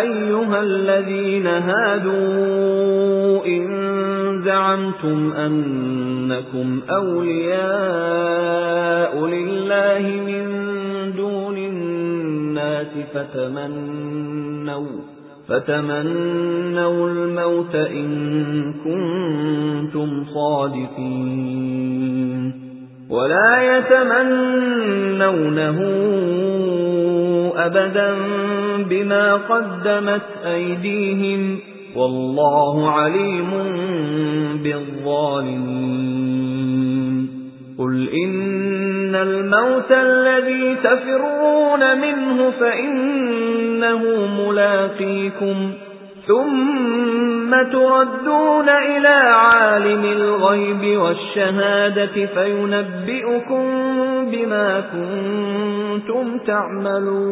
أيها الذين هادوا إن زعمتم أنكم أولياء لله من دون الناس فتمنوا فتمنوا الموت إن كنتم صادقين ولا يتمنونه أبدا بما قدمت أيديهم والله عليم بالظالمين. قل إن الموت الذي تفرون منه فإنه ملاقيكم. ثُمَّ تُرَدُّونَ إِلَى عَالِمِ الْغَيْبِ وَالشَّهَادَةِ فَيُنَبِّئُكُم بِمَا كُنتُمْ تَعْمَلُونَ